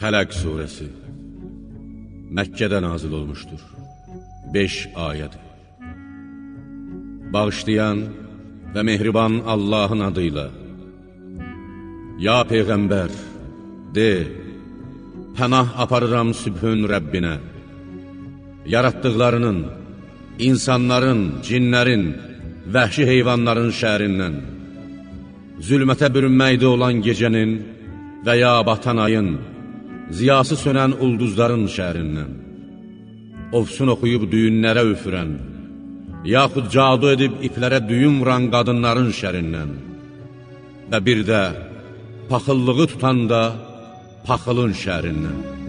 Fələq surəsi Məkkədə nazil olmuşdur. 5 ayəd. Bağışlayan və mehriban Allahın adıyla. Ya Peyğəmbər, de, pənah aparıram sübhün Rəbbinə. Yaratdıqlarının, insanların, cinlərin, vəhşi heyvanların şəhərindən, zülmətə bürünməkdə olan gecənin və ya batan ayın, ziyası sönən ulduzların şəhərindən, ofsun oxuyub düyünlərə üfürən, yaxud cadu edib iplərə düyün vuran qadınların şərindən və bir də paxıllığı tutanda paxılın şərindən.